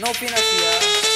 No financiar.